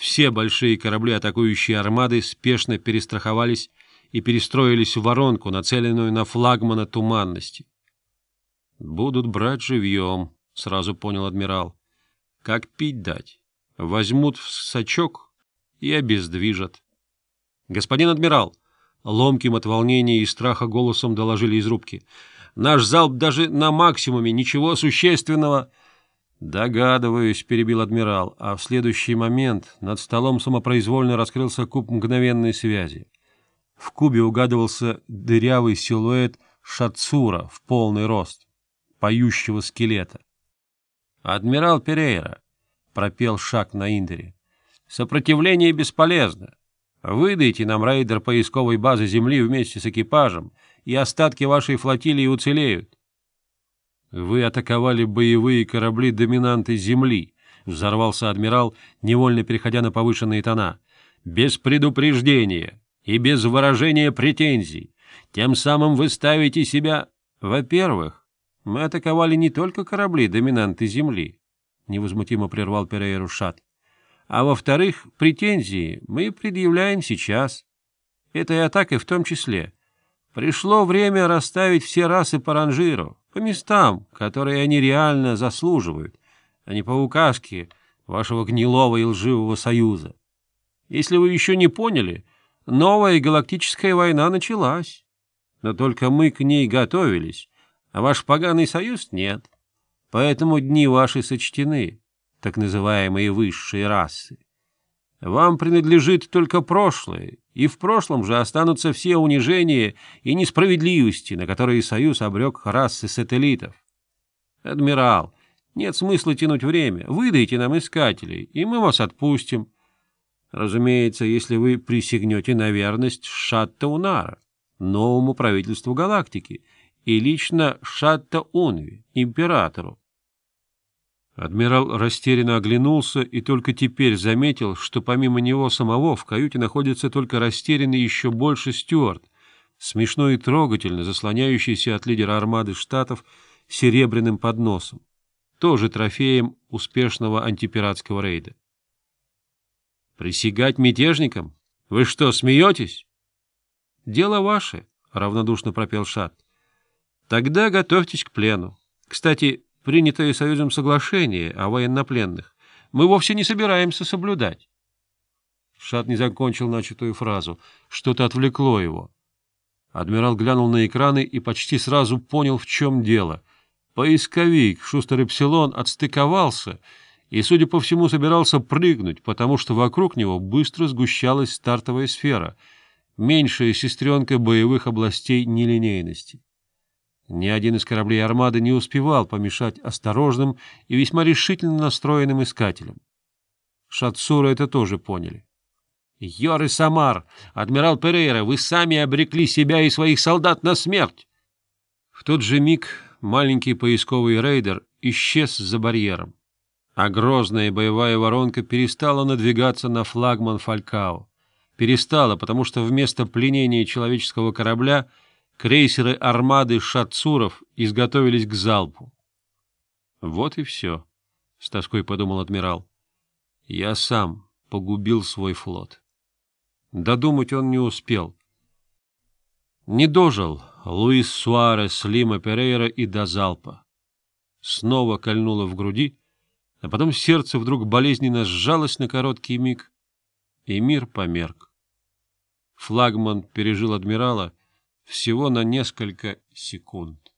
Все большие корабли, атакующие армады, спешно перестраховались и перестроились в воронку, нацеленную на флагмана туманности. «Будут брать живьем», — сразу понял адмирал. «Как пить дать? Возьмут в сачок и обездвижат». «Господин адмирал!» — ломким от волнения и страха голосом доложили из рубки. «Наш залп даже на максимуме, ничего существенного...» «Догадываюсь», — перебил адмирал, а в следующий момент над столом самопроизвольно раскрылся куб мгновенной связи. В кубе угадывался дырявый силуэт шацура в полный рост, поющего скелета. «Адмирал Перейра», — пропел шаг на Индере, — «сопротивление бесполезно. Выдайте нам рейдер поисковой базы Земли вместе с экипажем, и остатки вашей флотилии уцелеют. Вы атаковали боевые корабли доминанты Земли, — взорвался адмирал, невольно переходя на повышенные тона, — без предупреждения и без выражения претензий. Тем самым вы ставите себя... Во-первых, мы атаковали не только корабли доминанты Земли, — невозмутимо прервал Перейру Шат, — а во-вторых, претензии мы предъявляем сейчас. Этой атакой в том числе. Пришло время расставить все расы по ранжиру по местам, которые они реально заслуживают, а не по указке вашего гнилого и лживого союза. Если вы еще не поняли, новая галактическая война началась. Но только мы к ней готовились, а ваш поганый союз нет. Поэтому дни ваши сочтены, так называемые высшие расы. Вам принадлежит только прошлое, и в прошлом же останутся все унижения и несправедливости, на которые Союз обрек расы сателлитов. Адмирал, нет смысла тянуть время. Выдайте нам искателей, и мы вас отпустим. Разумеется, если вы присягнете на верность Шатта-Унара, новому правительству галактики, и лично Шатта-Унви, императору. Адмирал растерянно оглянулся и только теперь заметил, что помимо него самого в каюте находится только растерянный еще больше стюарт, смешно и трогательно заслоняющийся от лидера армады Штатов серебряным подносом, тоже трофеем успешного антипиратского рейда. «Присягать мятежникам? Вы что, смеетесь?» «Дело ваше», — равнодушно пропел Шат. «Тогда готовьтесь к плену. Кстати, принятое Союзом соглашение о военнопленных, мы вовсе не собираемся соблюдать. Шат не закончил начатую фразу. Что-то отвлекло его. Адмирал глянул на экраны и почти сразу понял, в чем дело. Поисковик Шустер Эпсилон отстыковался и, судя по всему, собирался прыгнуть, потому что вокруг него быстро сгущалась стартовая сфера, меньшая сестренка боевых областей нелинейности. Ни один из кораблей армады не успевал помешать осторожным и весьма решительно настроенным искателям. Шатсуры это тоже поняли. «Йор и Самар! Адмирал Перейра, вы сами обрекли себя и своих солдат на смерть!» В тот же миг маленький поисковый рейдер исчез за барьером, а грозная боевая воронка перестала надвигаться на флагман Фалькао. Перестала, потому что вместо пленения человеческого корабля — Крейсеры армады шатсуров изготовились к залпу. — Вот и все, — с тоской подумал адмирал. — Я сам погубил свой флот. Додумать он не успел. Не дожил Луис Суарес, Лима Перейра и до залпа. Снова кольнуло в груди, а потом сердце вдруг болезненно сжалось на короткий миг, и мир померк. Флагман пережил адмирала — всего на несколько секунд.